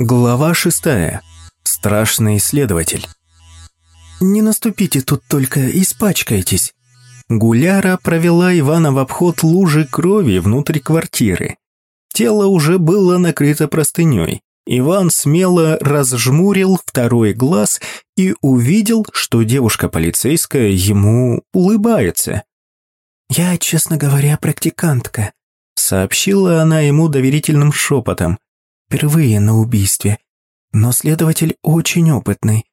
Глава шестая. Страшный исследователь. «Не наступите тут только, испачкайтесь». Гуляра провела Ивана в обход лужи крови внутрь квартиры. Тело уже было накрыто простыней. Иван смело разжмурил второй глаз и увидел, что девушка полицейская ему улыбается. «Я, честно говоря, практикантка», — сообщила она ему доверительным шепотом впервые на убийстве. Но следователь очень опытный.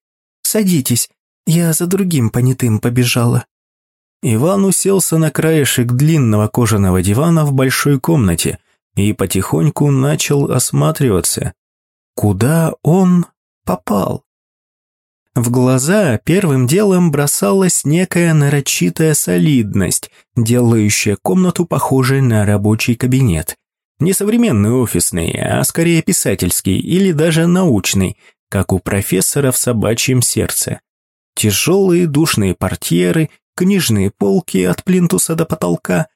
Садитесь, я за другим понятым побежала». Иван уселся на краешек длинного кожаного дивана в большой комнате и потихоньку начал осматриваться. Куда он попал? В глаза первым делом бросалась некая нарочитая солидность, делающая комнату похожей на рабочий кабинет. Не современный офисный, а скорее писательский или даже научный, как у профессора в собачьем сердце. Тяжелые душные портьеры, книжные полки от плинтуса до потолка.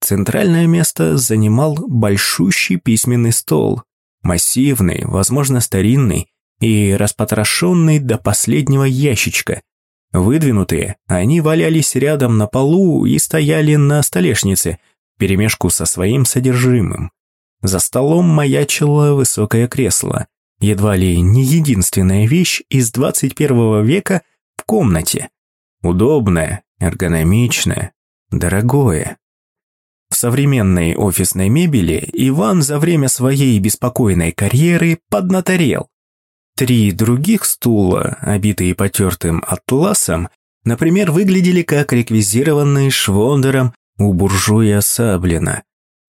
Центральное место занимал большущий письменный стол. Массивный, возможно, старинный и распотрошенный до последнего ящичка. Выдвинутые, они валялись рядом на полу и стояли на столешнице, перемешку со своим содержимым. За столом маячило высокое кресло, едва ли не единственная вещь из 21 века в комнате. Удобное, эргономичное, дорогое. В современной офисной мебели Иван за время своей беспокойной карьеры поднаторел. Три других стула, обитые потертым атласом, например, выглядели как реквизированные швондером у буржуя Саблина.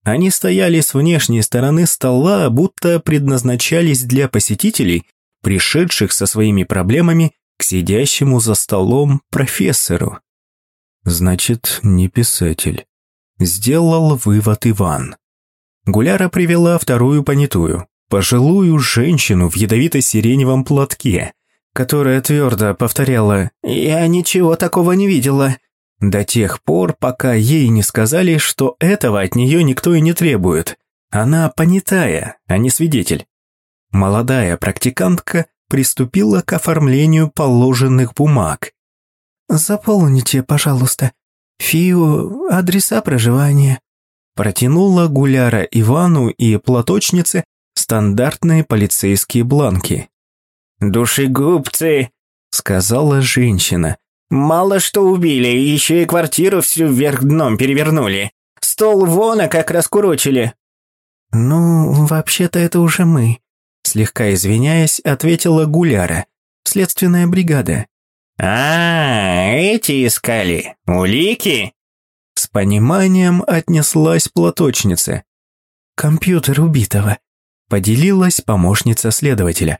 Они стояли с внешней стороны стола, будто предназначались для посетителей, пришедших со своими проблемами к сидящему за столом профессору. Значит, не писатель. Сделал вывод Иван. Гуляра привела вторую понятую, пожилую женщину в ядовито-сиреневом платке, которая твердо повторяла «Я ничего такого не видела», до тех пор, пока ей не сказали, что этого от нее никто и не требует. Она понятая, а не свидетель. Молодая практикантка приступила к оформлению положенных бумаг. «Заполните, пожалуйста, ФИО, адреса проживания». Протянула Гуляра Ивану и платочнице стандартные полицейские бланки. «Душегубцы!» — сказала женщина. Мало что убили, еще и квартиру всю вверх дном перевернули. Стол вон, а как раскурочили». «Ну, вообще-то это уже мы», – слегка извиняясь, ответила Гуляра. «Следственная бригада». «А, эти искали? Улики?» С пониманием отнеслась платочница. «Компьютер убитого», – поделилась помощница следователя.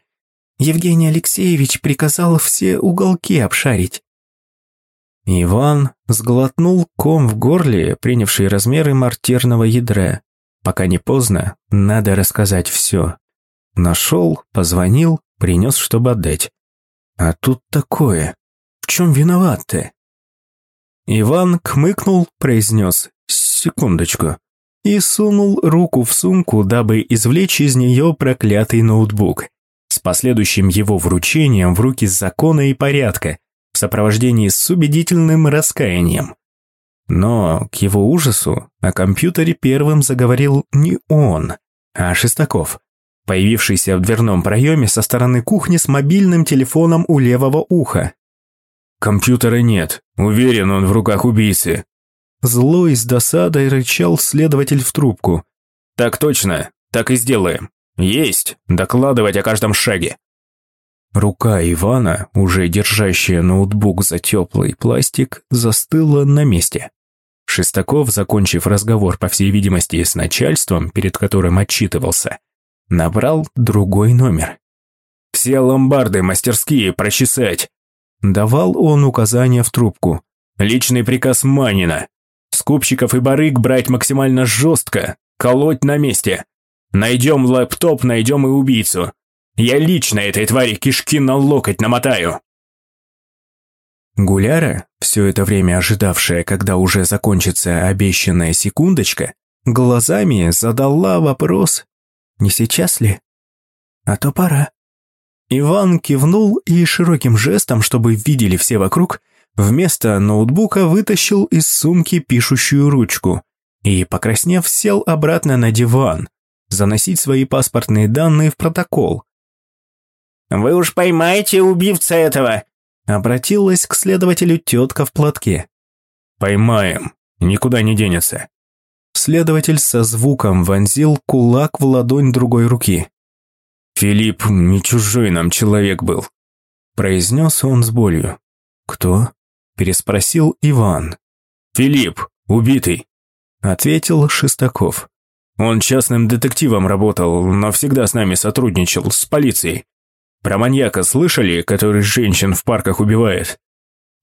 Евгений Алексеевич приказал все уголки обшарить. Иван сглотнул ком в горле, принявший размеры мартирного ядра. Пока не поздно, надо рассказать все. Нашел, позвонил, принес, чтобы отдать. А тут такое. В чем виноват ты? Иван кмыкнул, произнес «секундочку» и сунул руку в сумку, дабы извлечь из нее проклятый ноутбук с последующим его вручением в руки закона и порядка, в сопровождении с убедительным раскаянием. Но, к его ужасу, о компьютере первым заговорил не он, а Шестаков, появившийся в дверном проеме со стороны кухни с мобильным телефоном у левого уха. «Компьютера нет. Уверен, он в руках убийцы». Злой с досадой рычал следователь в трубку. «Так точно. Так и сделаем. Есть. Докладывать о каждом шаге». Рука Ивана, уже держащая ноутбук за теплый пластик, застыла на месте. Шестаков, закончив разговор, по всей видимости, с начальством, перед которым отчитывался, набрал другой номер. «Все ломбарды, мастерские, прочесать!» Давал он указания в трубку. «Личный приказ Манина. Скупщиков и барыг брать максимально жестко, колоть на месте. Найдем лэптоп, найдем и убийцу. Я лично этой твари кишки на локоть намотаю!» Гуляра, все это время ожидавшая, когда уже закончится обещанная секундочка, глазами задала вопрос «Не сейчас ли?» а то пора». Иван кивнул и широким жестом, чтобы видели все вокруг, вместо ноутбука вытащил из сумки пишущую ручку и, покраснев, сел обратно на диван, заносить свои паспортные данные в протокол. «Вы уж поймаете убивца этого!» Обратилась к следователю тетка в платке. «Поймаем, никуда не денется». Следователь со звуком вонзил кулак в ладонь другой руки. «Филипп не чужой нам человек был», – произнес он с болью. «Кто?» – переспросил Иван. «Филипп, убитый», – ответил Шестаков. «Он частным детективом работал, но всегда с нами сотрудничал, с полицией. Про маньяка слышали, который женщин в парках убивает?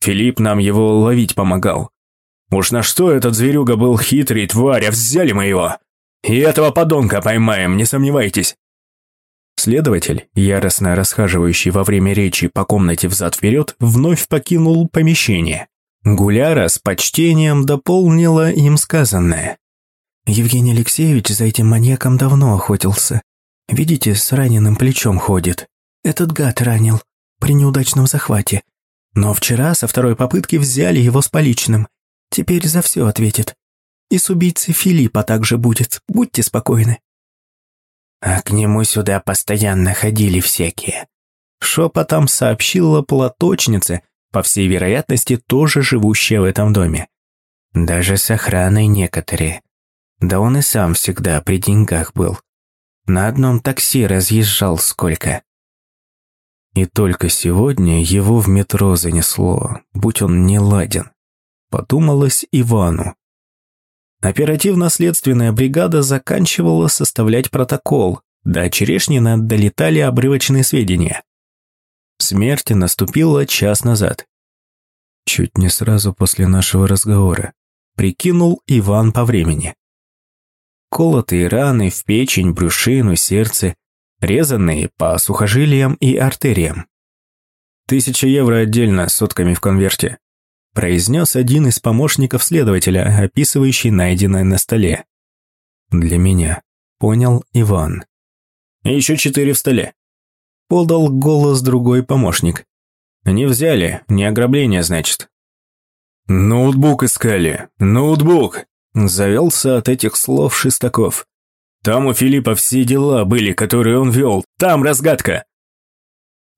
Филипп нам его ловить помогал. Уж на что этот зверюга был хитрый, тварь, а взяли мы его. И этого подонка поймаем, не сомневайтесь. Следователь, яростно расхаживающий во время речи по комнате взад-вперед, вновь покинул помещение. Гуляра с почтением дополнила им сказанное. «Евгений Алексеевич за этим маньяком давно охотился. Видите, с раненым плечом ходит. Этот гад ранил при неудачном захвате. Но вчера со второй попытки взяли его с поличным. Теперь за все ответит. И с убийцей Филиппа также будет. Будьте спокойны». А к нему сюда постоянно ходили всякие. Шепотом сообщила платочница, по всей вероятности, тоже живущая в этом доме. Даже с охраной некоторые. Да он и сам всегда при деньгах был. На одном такси разъезжал сколько. И только сегодня его в метро занесло, будь он не ладен. Подумалось Ивану. Оперативно-следственная бригада заканчивала составлять протокол. До Черешнина долетали обрывочные сведения. Смерть наступила час назад. Чуть не сразу после нашего разговора. Прикинул Иван по времени. Колотые раны в печень, брюшину, сердце, резанные по сухожилиям и артериям. Тысяча евро отдельно, сотками в конверте произнес один из помощников следователя, описывающий найденное на столе. «Для меня», — понял Иван. «И еще четыре в столе», — подал голос другой помощник. «Не взяли, не ограбление, значит». «Ноутбук искали, ноутбук», — завелся от этих слов Шестаков. «Там у Филиппа все дела были, которые он вел, там разгадка».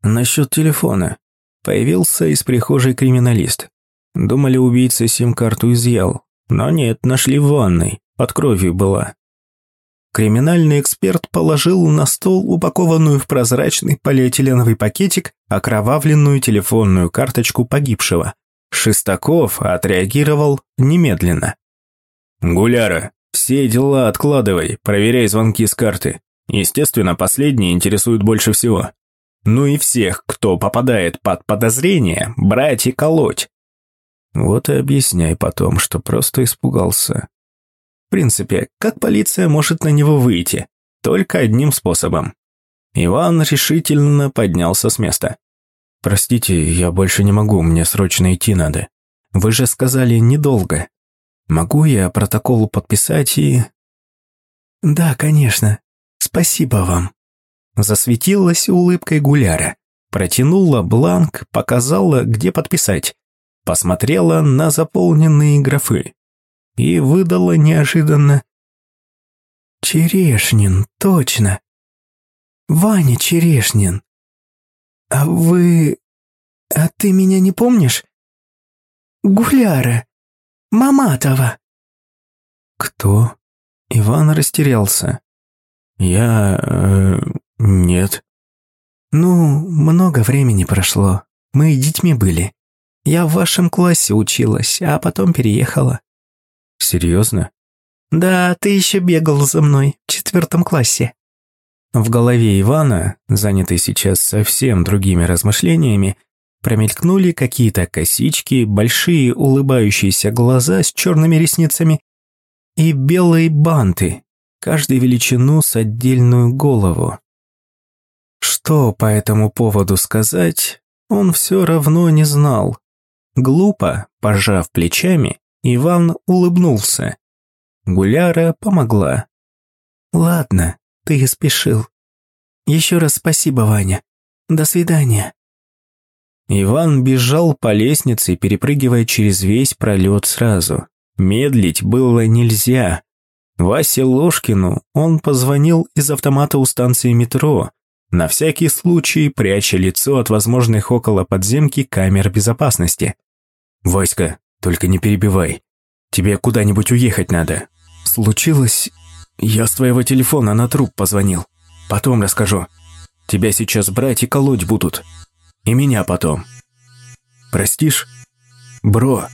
Насчет телефона. Появился из прихожей криминалист. Думали, убийца сим-карту изъял. Но нет, нашли в ванной. Под кровью была. Криминальный эксперт положил на стол упакованную в прозрачный полиэтиленовый пакетик окровавленную телефонную карточку погибшего. Шестаков отреагировал немедленно. «Гуляра, все дела откладывай, проверяй звонки с карты. Естественно, последние интересуют больше всего. Ну и всех, кто попадает под подозрение, брать и колоть. Вот и объясняй потом, что просто испугался. В принципе, как полиция может на него выйти? Только одним способом. Иван решительно поднялся с места. «Простите, я больше не могу, мне срочно идти надо. Вы же сказали недолго. Могу я протокол подписать и...» «Да, конечно. Спасибо вам». Засветилась улыбкой Гуляра. Протянула бланк, показала, где подписать посмотрела на заполненные графы и выдала неожиданно «Черешнин, точно! Ваня Черешнин! А вы... А ты меня не помнишь? Гуляра! Маматова!» «Кто?» Иван растерялся. «Я... Э, нет». «Ну, много времени прошло. Мы детьми были. Я в вашем классе училась, а потом переехала». «Серьезно?» «Да, ты еще бегал за мной в четвертом классе». В голове Ивана, занятый сейчас совсем другими размышлениями, промелькнули какие-то косички, большие улыбающиеся глаза с черными ресницами и белые банты, каждой величину с отдельную голову. Что по этому поводу сказать, он все равно не знал. Глупо, пожав плечами, Иван улыбнулся. Гуляра помогла. «Ладно, ты спешил. Еще раз спасибо, Ваня. До свидания». Иван бежал по лестнице, перепрыгивая через весь пролет сразу. Медлить было нельзя. Васе Ложкину он позвонил из автомата у станции метро, на всякий случай пряча лицо от возможных около подземки камер безопасности. «Васька, только не перебивай. Тебе куда-нибудь уехать надо. Случилось... Я с твоего телефона на труп позвонил. Потом расскажу. Тебя сейчас брать и колоть будут. И меня потом. Простишь? Бро,